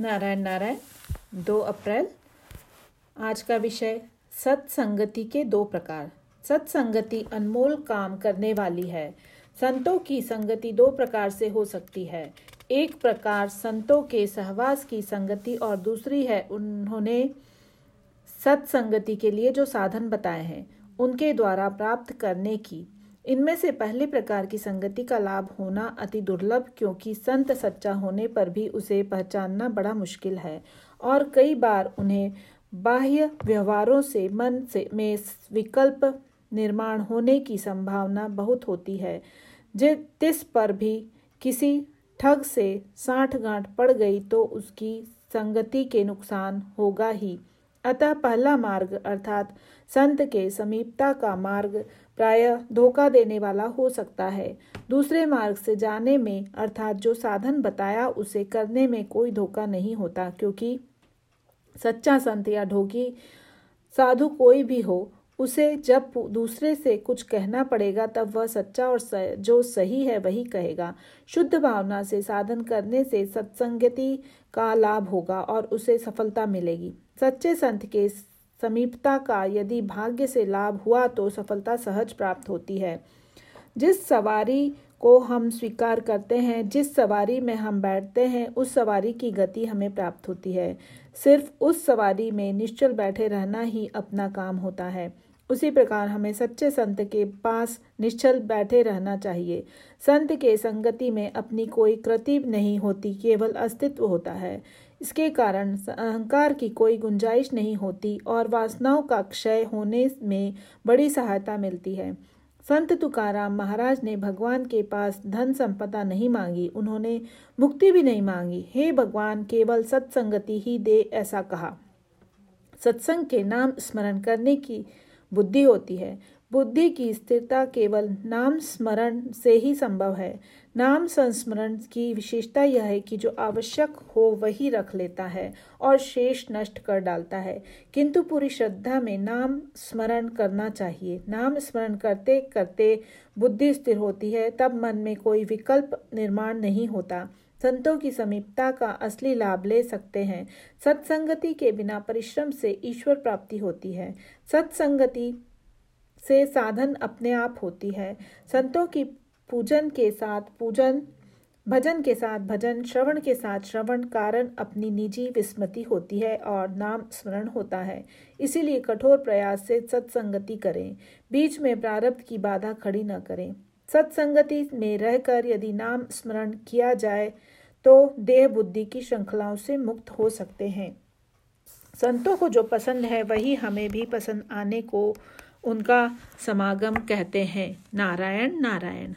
नारायण नारायण, दो अप्रैल। आज का विषय, सत्संगति के दो प्रकार। सत्संगति अनमोल काम करने वाली है। संतों की संगति दो प्रकार से हो सकती है। एक प्रकार संतों के सहवास की संगति और दूसरी है उन्होंने सत्संगति के लिए जो साधन बताए हैं, उनके द्वारा प्राप्त करने की। इनमें से पहले प्रकार की संगति का लाभ होना अति दुर्लभ, क्योंकि संत सच्चा होने पर भी उसे पहचानना बड़ा मुश्किल है, और कई बार उन्हें बाह्य व्यवहारों से, मन से, में विकल्प निर्माण होने की संभावना बहुत होती है जिस पर भी किसी ठग से साठ गांठ पड़ गई तो उसकी संगति के नुकसान होगा ही। अतः पहला मार्ग, अर्थात संत के समीपता का मार्ग, प्राय धोखा देने वाला हो सकता है। दूसरे मार्ग से जाने में, अर्थात जो साधन बताया, उसे करने में कोई धोखा नहीं होता, क्योंकि सच्चा संत या ढोगी, साधु कोई भी हो, उसे जब दूसरे से कुछ कहना पड़ेगा, तब वह सच्चा और जो सही है, वही कहेगा। शुद्ध भावना से साधन करने से सत्संगति का लाभ होगा और उसे सफलता मिलेगी। सच्चे संत के समीपता का यदि भाग्य से लाभ हुआ तो सफलता सहज प्राप्त होती है। जिस सवारी को हम स्वीकार करते हैं, जिस सवारी में हम बैठते हैं, उस सवारी की गति हमें प्राप्त होती है। सिर्फ़ उस सवारी में निश्चल बैठे रहना ही अपना काम होता है। उसी प्रकार हमें सच्चे संत के पास निश्चल बैठे रहना चाहिए। संत के संगति में अपनी कोई कृति नहीं होती, केवल अस्तित्व होता है। इसके कारण अहंकार की कोई गुंजाइश नहीं होती और वासनाओं का क्षय होने में बड़ी सहायता मिलती है। संत तुकाराम महाराज ने भगवान के पास धन संपदा नहीं मांगी, उन्होंने मुक्ति भी नहीं मांगी। हे भगवान, केवल सत्संगति ही दे, ऐसा कहा। सत्संग के नाम स्मरण करने की बुद्धि होती है। बुद्धि की स्थिरता केवल नाम स्मरण से ही संभव है। नाम संस्मरण की विशेषता यह है कि जो आवश्यक हो वही रख लेता है और शेष नष्ट कर डालता है। किंतु पूरी श्रद्धा में नाम स्मरण करना चाहिए। नाम स्मरण करते करते बुद्धि स्थिर होती है, तब मन में कोई विकल्प निर्माण नहीं होता। संतों की समीपता का असली लाभ ले सकते हैं। सत्संगति के बिना परिश्रम से ईश्वर प्राप्ति होती है। सत्संगति से साधन अपने आप होती है। संतों की पूजन के साथ पूजन, भजन के साथ भजन, श्रवण के साथ श्रवण कारण अपनी निजी विस्मृति होती है और नाम स्मरण होता है। इसीलिए कठोर प्रयास से सत्संगति करें। बीच में प्रारब्ध की बाधा खड़ी न करें। सत्संगति में रहकर यदि नाम स्मरण किया जाए तो देह बुद्धि की श्रृंखलाओं से मुक्त हो सकते हैं। संतों को जो पसंद है, वही हमें भी पसंद आने को उनका समागम कहते हैं। नारायण नारायण।